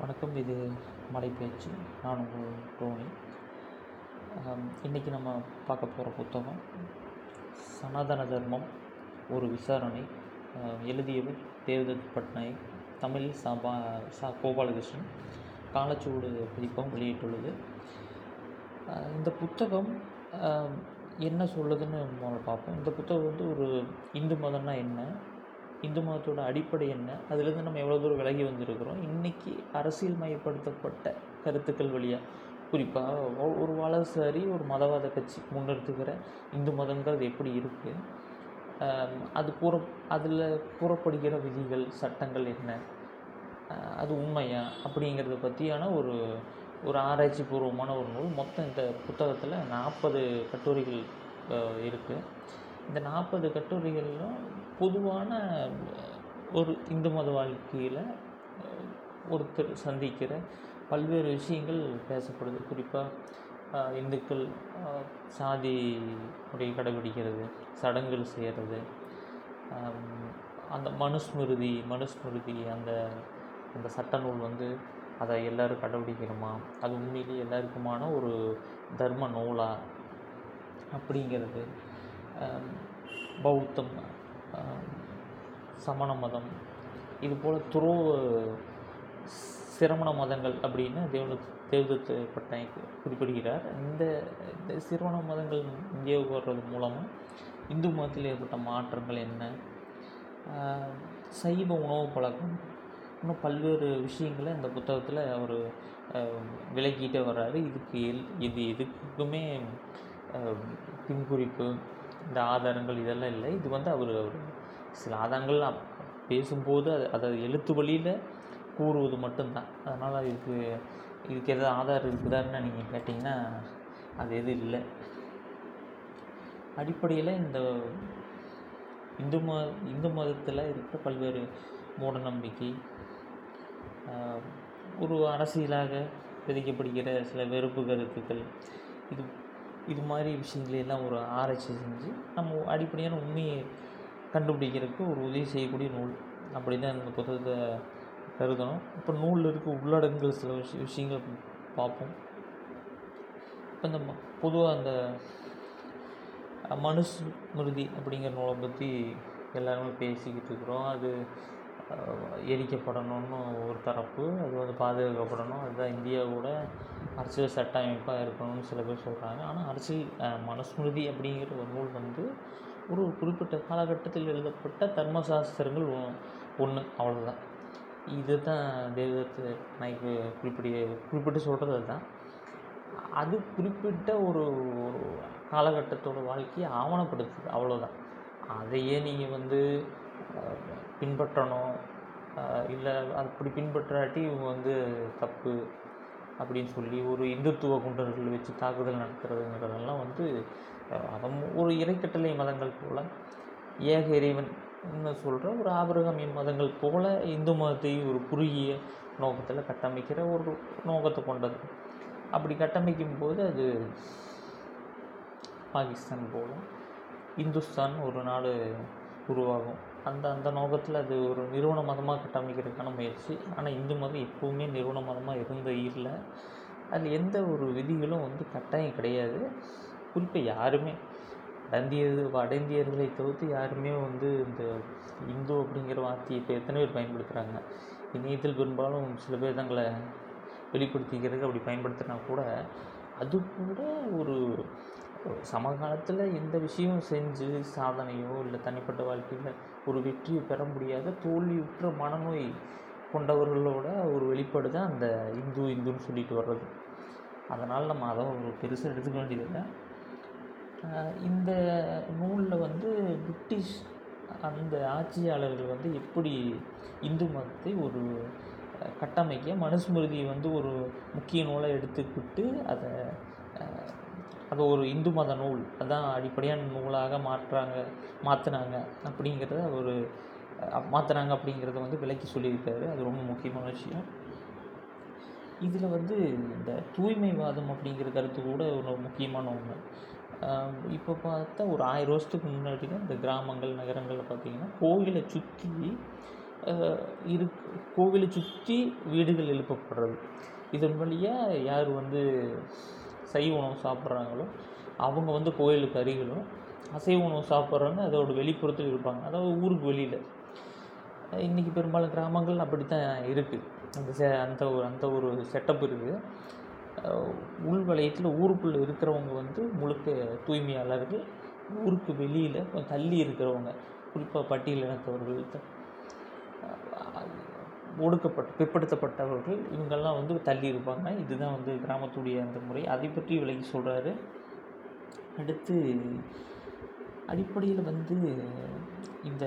வணக்கம். இது மலைப்பேச்சு. நான் உங்கள் டோனி. இன்றைக்கி நம்ம பார்க்க போகிற புத்தகம் சனாதன தர்மம் ஒரு விசாரணை. எழுதியவர் தேவதத் பட்நாயக். தமிழ் சா பா சா கோபாலகிருஷ்ணன். காலச்சூடு பதிப்பம் வெளியிட்டுள்ளது. இந்த புத்தகம் என்ன சொல்லுதுன்னு முதல்ல பார்ப்போம். இந்த புத்தகம் வந்து ஒரு இந்து மதம்னா என்ன? இந்து மதத்தோட அடிப்படை என்ன? அதுலேருந்து நம்ம எவ்வளோ தூரம் விலகி வந்திருக்கிறோம்? இன்றைக்கி அரசியல் மயப்படுத்தப்பட்ட கருத்துக்கள் வழியாக குறிப்பாக ஒரு வலதுசாரி ஒரு மதவாத கட்சி முன்னெடுத்துக்கிற இந்து மதங்கிறது எப்படி இருக்குது அது கூற அதில் கூறப்படுகிற விதிகள் சட்டங்கள் என்ன? அது உண்மையா? அப்படிங்கிறத பற்றியான ஒரு ஒரு ஆராய்ச்சி பூர்வமான ஒரு நூல். மொத்தம் இந்த புத்தகத்தில் நாற்பது கட்டுரைகள் இருக்குது இந்த நாற்பது கட்டுரைகளிலும் பொதுவான ஒரு இந்து மத வாழ்க்கையில் ஒருத்தர் சந்திக்கிற பல்வேறு விஷயங்கள் பேசப்படுது. குறிப்பாக இந்துக்கள் சாதி உடைய கடைபிடிக்கிறது சடங்குகள் செய்கிறது அந்த மனுஸ்மிருதி மனுஸ்மிருதி அந்த அந்த சட்ட நூல் வந்து அதை எல்லோரும் கடைபிடிக்கணுமா? அது உண்மையிலேயே எல்லாருக்குமான ஒரு தர்ம நூலா? அப்படிங்கிறது பௌத்தம் சமண மதம் இது போல் துறவு சிரமண மதங்கள் அப்படின்னு தேவ தேவதத்தை பட்நாயக் குறிப்பிடுகிறார். இந்த இந்த சிரமண மதங்கள் இந்தியாவுக்கு வர்றது மூலமாக இந்து மதத்தில் ஏற்பட்ட மாற்றங்கள் என்ன? சைவ உணவு பழக்கம் இன்னும் பல்வேறு விஷயங்களை இந்த புத்தகத்தில் அவர் விளக்கிட்டே வர்றாரு. இதுக்கு எல் இது எதுக்குமே பின்குறிப்பு இந்த ஆதாரங்கள் இதெல்லாம் இல்லை. இது வந்து அவர் அவர் சில ஆதாரங்கள் பேசும்போது அது அதை எழுத்து வழியில் கூறுவது மட்டும்தான். அதனால் இதுக்கு இதுக்கு எதாவது ஆதாரம் இருக்குதான்னு நீங்கள் கேட்டிங்கன்னா அது எதுவும் இல்லை. அடிப்படையில் இந்த இந்து ம இந்து மதத்தில் இருக்கிற பல்வேறு மூட நம்பிக்கை ஒரு அரசியலாக விதிக்கப்படுகிற சில வெறுப்பு கருத்துக்கள் இது இது மாதிரி விஷயங்களையெல்லாம் ஒரு ஆராய்ச்சி செஞ்சு நம்ம அடிப்படையான உண்மையை கண்டுபிடிக்கிறதுக்கு ஒரு உதவி செய்யக்கூடிய நூல். அப்படி தான் இந்த புத்தகத்தை கருதணும். இப்போ நூலில் இருக்க உள்ளடங்குகள் சில விஷய விஷயங்கள் பார்ப்போம். இப்போ இந்த பொதுவாக அந்த மனுஸ்மிருதி அப்படிங்கிற நூலை பற்றி எல்லாருமே பேசிக்கிட்டு இருக்கிறோம். அது எரிக்கப்படணும்னு ஒரு தரப்பு. அது வந்து பாதுகாக்கப்படணும். அதுதான் இந்தியாவோட அரசியல் சட்ட அமைப்பாக இருக்கணும்னு சில பேர் சொல்கிறாங்க ஆனால் அரசியல் மனுஸ்மிருதி அப்படிங்கிற ஒரு நூல் வந்து ஒரு குறிப்பிட்ட காலகட்டத்தில் எழுதப்பட்ட தர்மசாஸ்திரங்கள் ஒன்று அவ்வளோதான் இது தான் தேவதத்து நாய்க்கு குறிப்பிட குறிப்பிட்டு சொல்கிறது அதுதான். அது குறிப்பிட்ட ஒரு ஒரு காலகட்டத்தோட வாழ்க்கையை ஆவணப்படுத்துது. அவ்வளோதான் அதையே நீங்கள் வந்து பின்பற்றணும். இல்லை அப்படி பின்பற்றாட்டி இவங்க வந்து தப்பு. அப்படின்னு சொல்லி ஒரு இந்துத்துவ குண்டர்கள் வச்சு தாக்குதல் நடத்துறதுங்கிறதெல்லாம் வந்து அவன் ஒரு இறைக்கட்டளை மதங்கள் போல் ஏக இறைவன் சொல்கிற ஒரு ஆபிரகாமிய மதங்கள் போல் இந்து மதத்தை ஒரு குறுகிய நோக்கத்தில் கட்டமைக்கிற ஒரு நோக்கத்தை கொண்டது. அப்படி கட்டமைக்கும் போது அது பாகிஸ்தான் போலும் இந்துஸ்தான் ஒரு நாடு உருவாகும். அந்த அந்த நோக்கத்தில் அது ஒரு நிறுவன மதமாக கட்டமைக்கிறதுக்கான முயற்சி. ஆனால் இந்து மதம் எப்போவுமே நிறுவன மதமாக இருந்த இல்லை அதில் எந்த ஒரு விதிகளும் வந்து கட்டாயம் கிடையாது. குறிப்பாக யாருமே. வடந்தியர் வட இந்தியர்களை தவிர்த்து யாருமே வந்து இந்த இந்து அப்படிங்கிற வார்த்தையை இப்போ எத்தனை பேர் பயன்படுத்துகிறாங்க இணையத்தில் பெரும்பாலும் சில பேர் தங்களை வெளிப்படுத்திக்கிறதுக்கு அப்படி பயன்படுத்தினா கூட அது கூட ஒரு சமகாலத்தில் எந்த விஷயம் செஞ்சு சாதனையோ இல்லை தனிப்பட்ட வாழ்க்கையில் ஒரு வெற்றியை பெற முடியாத தோல்வியுற்ற மனநோய் கொண்டவர்களோட ஒரு வெளிப்பாடு தான் அந்த இந்து இந்துன்னு சொல்லிட்டு வர்றது. அதனால் நம்ம அதை ஒரு பெருசாக எடுத்துக்க வேண்டியதில்லை. இந்த நூலில் வந்து பிரிட்டிஷ் அந்த ஆட்சியாளர்கள் வந்து எப்படி இந்து மதத்தை ஒரு கட்டமைக்க மனுஸ்மிருதியை வந்து ஒரு முக்கிய நூலை எடுத்துக்கிட்டு அதை அது ஒரு இந்து மத நூல். அதுதான் அடிப்படையான நூலாக மாற்றுறாங்க மாற்றினாங்க அப்படிங்கிறத ஒரு மாற்றினாங்க அப்படிங்கிறத வந்து விளக்கி சொல்லியிருக்காரு. அது ரொம்ப முக்கியமான விஷயம். இதில் வந்து இந்த தூய்மைவாதம் அப்படிங்கிற கருத்து கூட ஒரு முக்கியமான ஒன்று இப்போ பார்த்தா ஒரு ஆயிரம் வருஷத்துக்கு முன்னாடி தான் இந்த கிராமங்கள் நகரங்களில் பார்த்திங்கன்னா கோவிலை சுற்றி இரு கோவிலை சுற்றி வீடுகள் எழுப்பப்படுறது. இதன் வழியாக யார் வந்து சைவ உணவு சாப்பிட்றாங்களோ அவங்க வந்து கோயிலுக்கு அருகிலும் அசைவ உணவு சாப்பிட்றவங்க அதோட வெளிப்புறத்தில் இருப்பாங்க அதாவது ஊருக்கு வெளியில். இன்றைக்கி பெரும்பாலும் கிராமங்கள் அப்படி தான் இருக்குது அந்த செ அந்த ஒரு அந்த ஒரு செட்டப் இருக்குது. உள் வளையத்தில் ஊருக்குள்ளே இருக்கிறவங்க வந்து முழுக்க தூய்மையாளர்கள் ஊருக்கு வெளியில் கொஞ்சம் தள்ளி இருக்கிறவங்க. குறிப்பாக பட்டியலினத்தவர்கள் ஒடுக்கப்பட்ட பிற்படுத்தப்பட்டவர்கள் இவங்கெல்லாம் வந்து தள்ளி இருப்பாங்க இதுதான் வந்து கிராமத்துடைய அந்த முறை. அதை பற்றி விலகி சொல்கிறாரு அடுத்து அடிப்படையில் வந்து இந்த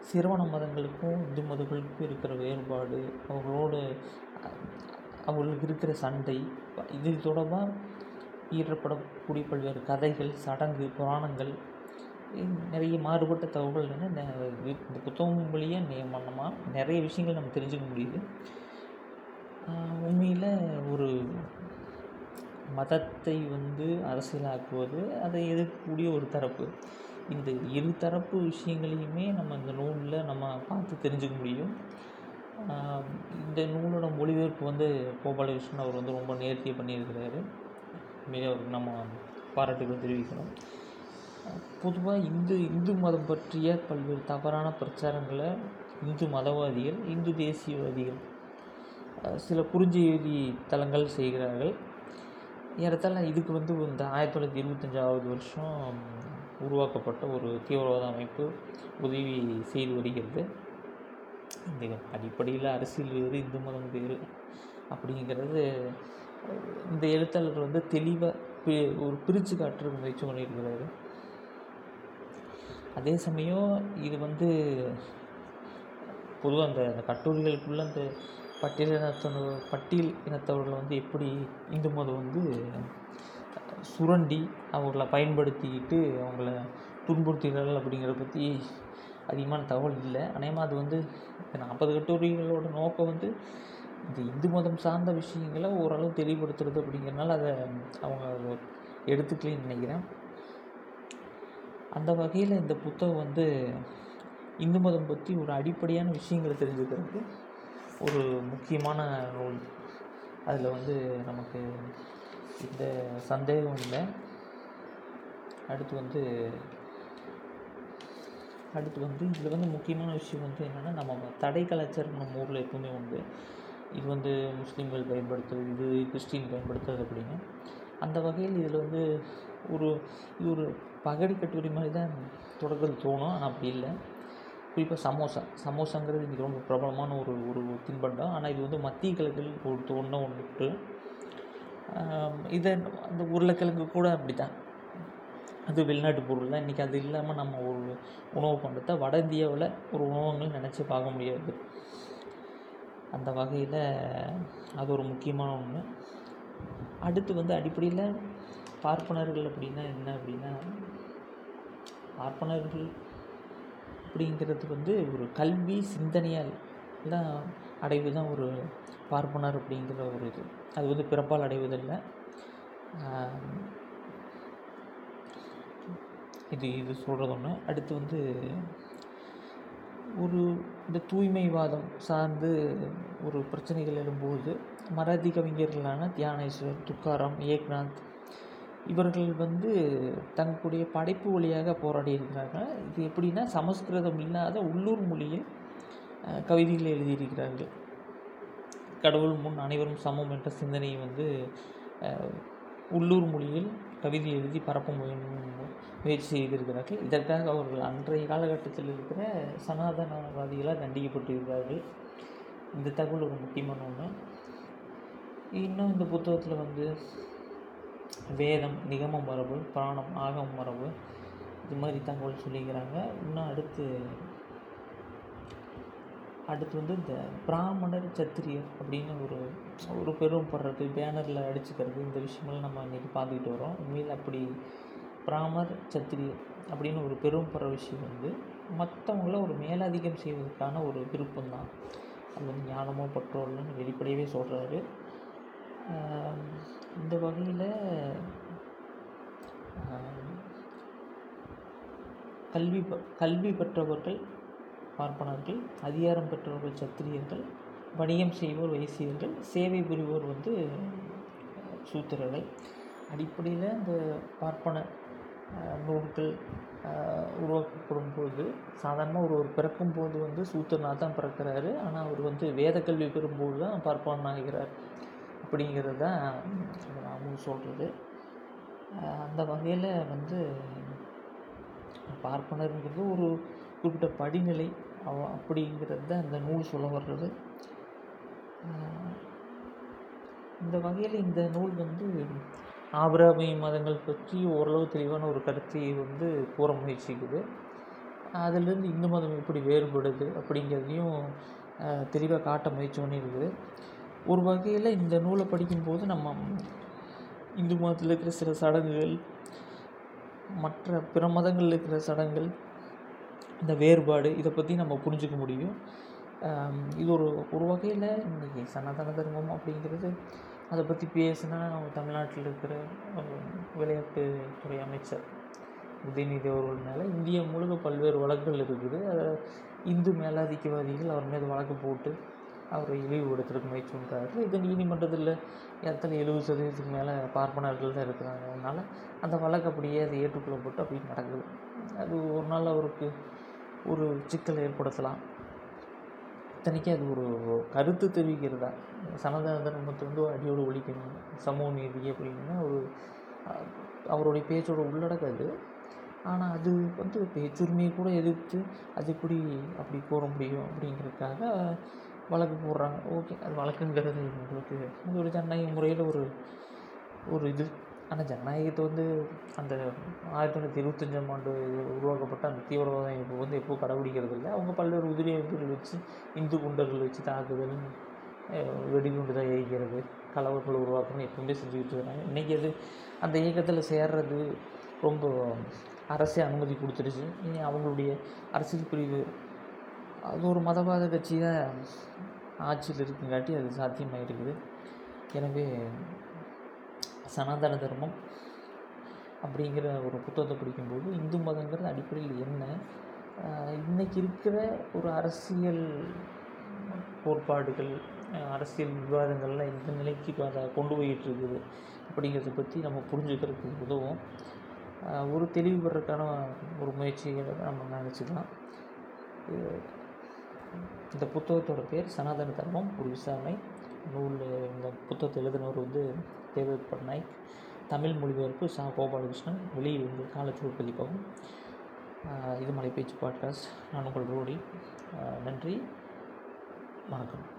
சிறுவன மதங்களுக்கும் இந்து மதங்களுக்கும் இருக்கிற வேறுபாடு அவங்களோட அவங்களுக்கு இருக்கிற சண்டை இது தொடர்பாக ஈற்றப்படக்கூடிய பல்வேறு கதைகள் சடங்கு புராணங்கள் நிறைய மாறுபட்ட தகவல்கள் என்ன இந்த புத்தகம் வழியாக நியமனமாக நிறைய விஷயங்கள் நம்ம தெரிஞ்சுக்க முடியுது. உண்மையில் ஒரு மதத்தை வந்து அரசியலாக்குவது அதை எதிர்க்கக்கூடிய ஒரு தரப்பு. இந்த இரு தரப்பு விஷயங்களையுமே நம்ம இந்த நூலில் நம்ம பார்த்து தெரிஞ்சுக்க முடியும். இந்த நூலோட மொழிபெயர்ப்பு வந்து கோபாலகிருஷ்ணன் அவர் வந்து ரொம்ப நேர்த்தியாக பண்ணியிருக்கிறாரு. மிக அவருக்கு நம்ம பாராட்டுகள் தெரிவிக்கணும் பொதுவாக இந்து இந்து மதம் பற்றிய பல்வேறு தவறான பிரச்சாரங்களை இந்து மதவாதிகள் இந்து தேசியவாதிகள் சில குறுஞ்செய்தி தளங்கள் செய்கிறார்கள். ஏறத்தாழ இதுக்கு வந்து இந்த ஆயிரத்தி தொள்ளாயிரத்தி இருபத்தஞ்சாவது வருஷம் உருவாக்கப்பட்ட ஒரு தீவிரவாத அமைப்பு உதவி செய்து வருகிறது. இந்த அடிப்படையில் அரசியல் வேறு இந்து மதம் வேறு அப்படிங்கிறது இந்த எழுத்தாளர் வந்து தெளிவாக ஒரு பிரித்து காட்டுறதுக்கு முயற்சி பண்ணியிருக்கிறாரு. அதே சமயம் இது வந்து பொதுவாக அந்த அந்த கட்டுரைகளுக்குள்ளே அந்த பட்டியல் இனத்தவர் பட்டியல் இனத்தவர்களை வந்து எப்படி இந்து மதம் வந்து சுரண்டி அவங்கள பயன்படுத்திக்கிட்டு அவங்கள துன்புறுத்துகிறார்கள் அப்படிங்கிறத பற்றி அதிகமான தகவல் இல்லை. அநேகமாக அது வந்து இந்த நாற்பது கட்டுரைகளோட நோக்கம் வந்து இந்த இந்து மதம் சார்ந்த விஷயங்களை ஓரளவு தெளிவுபடுத்துறது அப்படிங்கிறனால அதை அவங்க எடுத்துக்கலன்னு நினைக்கிறேன். அந்த வகையில் இந்த புத்தகம் வந்து இந்து மதம் பற்றி ஒரு அடிப்படையான விஷயங்களை தெரிஞ்சுக்கிறதுக்கு ஒரு முக்கியமான நூல் அதில் வந்து நமக்கு எந்த சந்தேகம் இல்லை. அடுத்து வந்து அடுத்து வந்து இதில் வந்து முக்கியமான விஷயம் வந்து என்னென்னா நம்ம தடை கலாச்சாரம் நம்ம ஊரில் எப்பவுமே உண்டு. இது வந்து முஸ்லீம்கள் பயன்படுத்துறது இது கிறிஸ்டின் பயன்படுத்துறது அப்படின்னு. அந்த வகையில் இதில் வந்து ஒரு இது ஒரு பகடி கட்டுரை மாதிரி தான் தொடக்கத்தில் தோணும் ஆனால் அப்படி இல்லை. குறிப்பாக சமோசா. சமோசாங்கிறது இன்றைக்கி ரொம்ப பிரபலமான ஒரு ஒரு தின்பண்டம் ஆனால் இது வந்து மத்திய கிழக்கில் ஒரு தோணும் ஒன்று இதை அந்த உருளைக்கிழங்கு கூட அப்படி தான் அது வெளிநாட்டு பொருள் தான். இன்றைக்கி அது இல்லாமல் நம்ம ஒரு உணவு பண்டத்தை வட இந்தியாவில் ஒரு உணவகங்கள் நினச்சி பார்க்க முடியாது. அந்த வகையில் அது ஒரு முக்கியமான ஒன்று அடுத்து வந்து அடிப்படையில் பார்ப்பனர்கள் அப்படின்னா என்ன அப்படின்னா பார்ப்பனர்கள் அப்படிங்கிறது வந்து ஒரு கல்வி சிந்தனையால் தான் அடைவு தான் ஒரு பார்ப்பனர் அப்படிங்கிற ஒரு இது. அது வந்து பிறப்பால் அடைவதில்லை. இது இது சொல்கிறது ஒன்று அடுத்து வந்து ஒரு இந்த தூய்மைவாதம் சார்ந்து ஒரு பிரச்சனைகள் எழும்போது மராத்தி கவிஞர்களான தியானேஸ்வர் துக்காராம் ஏக்நாத் இவர்கள் வந்து தங்களுடைய படைப்பு வழியாக போராடி இருக்கிறார்கள் இது எப்படின்னா சமஸ்கிருதம் இல்லாத உள்ளூர் மொழியில் கவிதைகளை எழுதியிருக்கிறார்கள். கடவுள் முன் அனைவரும் சமம் என்ற சிந்தனையை வந்து உள்ளூர் மொழியில் கவிதை எழுதி பரப்ப முயற்சி செய்திருக்கிறார்கள். இதற்காக அவர்கள் அன்றைய காலகட்டத்தில் இருக்கிற சனாதனவாதிகளாக தண்டிக்கப்பட்டிருக்கிறார்கள். இந்த தகவல் ஒரு முக்கியமான ஒன்று இன்னும் இந்த புத்தகத்தில் வந்து வேதம் நிகம மரபு புராணம் ஆகம மரபு இது மாதிரி தகவல் சொல்லிக்கிறாங்க இன்னும் அடுத்து அடுத்து வந்து இந்த பிராமணர் சத்திரியர் அப்படின்னு ஒரு ஒரு பெரும் படுறது பேனரில் அடிச்சுக்கிறது இந்த விஷயமெல்லாம் நம்ம இன்றைக்கி பார்த்துக்கிட்டு வரோம். உண்மையில் அப்படி பிராமர் சத்திரியர் அப்படின்னு ஒரு பெரும் படுற விஷயம் வந்து மற்றவங்கள ஒரு மேலதிகம் செய்வதற்கான ஒரு விருப்பம் தான் அது வந்து ஞானமோ இல்லைன்னு வெளிப்படையவே சொல்கிறாரு இந்த வகையில் கல்வி ப கல்வி பெற்றவர்கள் பார்ப்பனர்கள் அதிகாரம் பெற்றவர்கள் சத்திரியர்கள் வணிகம் செய்வோர் வைசியர்கள் சேவை புரிவோர் வந்து சூத்திரர்கள். அடிப்படையில் இந்த பார்ப்பன நூல்கள் உருவாக்கப்படும் போது சாதாரணமாக ஒரு ஒரு பிறக்கும் போது வந்து சூத்திரனாக தான் பிறக்கிறாரு. ஆனால் அவர் வந்து வேத கல்வி பெறும்போது தான் பார்ப்பன ஆகிறார் அப்படிங்கிறது தான் அவங்க சொல்கிறது அந்த வகையில் வந்து பார்ப்பனருங்கிறது ஒரு குறிப்பிட்ட படிநிலை அவ அப்படிங்கிறது தான் இந்த நூல் சொல்ல வர்றது. இந்த வகையில் இந்த நூல் வந்து ஆபிரகாமிய மதங்கள் பற்றி ஓரளவு தெளிவான ஒரு கருத்தை வந்து கூற முயற்சிக்குது. அதிலிருந்து இந்து மதம் எப்படி வேறுபடுது அப்படிங்கிறதையும் தெளிவாக காட்ட முயற்சி பண்ணியிருக்குது ஒரு வகையில் இந்த நூலை படிக்கும்போது நம்ம இந்து மதத்தில் இருக்கிற சில சடங்குகள் மற்ற பிற மதங்களில் இருக்கிற சடங்குகள் இந்த வேறுபாடு இதை பற்றி நம்ம புரிஞ்சுக்க முடியும். இது ஒரு ஒரு வகையில் இன்றைக்கி சனாதன தர்மம் அப்படிங்கிறது அதை பற்றி பேசினா தமிழ்நாட்டில் இருக்கிற விளையாட்டுத்துறை அமைச்சர் உதயநிதி அவர்கள்னால மேலே இந்தியா முழுக்க பல்வேறு வழக்குகள் இருக்குது. அதை இந்து மேலாதிக்கவாதிகள் அவர் மீது வழக்கு போட்டு அவரை இழிவுபடுத்துறதுக்கு முயற்சி பண்ணுறாரு இது நீதிமன்றத்தில் எத்தனை எழுபது சதவீதத்துக்கு மேலே பார்ப்பனர்கள் தான் இருக்கிறாங்க. அதனால் அந்த வழக்கு அப்படியே அதை ஏற்றுக்கொள்ளப்பட்டு அப்படி நடக்குது. அது ஒரு நாள் அவருக்கு ஒரு சிக்கல் ஏற்படுத்தலாம். இத்தனைக்கு அது ஒரு கருத்து தெரிவிக்கிறதா? சனாதன தர்மத்தை வந்து அடியோடு ஒழிக்கணும். சமூக நீதி அப்படின்னா ஒரு அவருடைய பேச்சோட உள்ளடக்கம் அது ஆனால் அது வந்து பேச்சுரிமையை கூட எதிர்த்து அது எப்படி அப்படி கூற முடியும் அப்படிங்கிறதுக்காக வழக்கு போடுறாங்க. ஓகே அது வழக்குங்கிறது உங்களுக்கு அது ஒரு ஜனநாயக முறையில் ஒரு ஒரு இது. ஆனால் ஜனநாயகத்தை வந்து அந்த ஆயிரத்தி தொள்ளாயிரத்தி இருபத்தஞ்சாம் ஆண்டு உருவாக்கப்பட்ட அந்த தீவிரவாதம் இப்போ வந்து எப்போது கடைபிடிக்கிறது இல்லை. அவங்க பல்வேறு உதிரி அமைப்புகள் வச்சு இந்து குண்டர்கள் வச்சு தாக்குதல் வெடிகுண்டு தான் இயக்கிறது கலவரங்களை உருவாக்கணும் எப்பவுமே செஞ்சுக்கிட்டு இருக்கிறாங்க இன்றைக்கி அது அந்த இயக்கத்தில் சேர்றது ரொம்ப அரசே அனுமதி கொடுத்துருச்சு இனி அவங்களுடைய அரசியல் பிரிவு அது ஒரு மதவாத கட்சி தான் ஆட்சியில் இருக்குங்காட்டி அது சாத்தியமாக இருக்குது எனவே சனாதன தர்மம் அப்படிங்கிற ஒரு புத்தகத்தை படிக்கும்போது இந்து மதங்கிறது அடிப்படையில் என்ன? இன்றைக்கி இருக்கிற ஒரு அரசியல் கோட்பாடுகள் அரசியல் விவாதங்கள்லாம் எந்த நிலைக்கு அதை கொண்டு போயிட்டு இருக்குது அப்படிங்கிறத பற்றி நம்ம புரிஞ்சுக்கிறதுக்கு உதவும். ஒரு தெளிவு பெறக்கான ஒரு முயற்சிகளை நம்ம நினச்சிக்கலாம். இந்த புத்தகத்தோட பேர் சனாதன தர்மம் ஒரு விசாரணை. நூல் இந்த புத்தகத்தை எழுதினவர் வந்து தேவத் பட்நாயக். தமிழ் மொழிபெயர்ப்பு சா. கோபாலகிருஷ்ணன். வெளியில் வந்து காலத்தில் பதிப்பகம் இது மலை பேச்சு பாட்காஸ்ட். நான் உங்கள் ரோடி. நன்றி. வணக்கம்.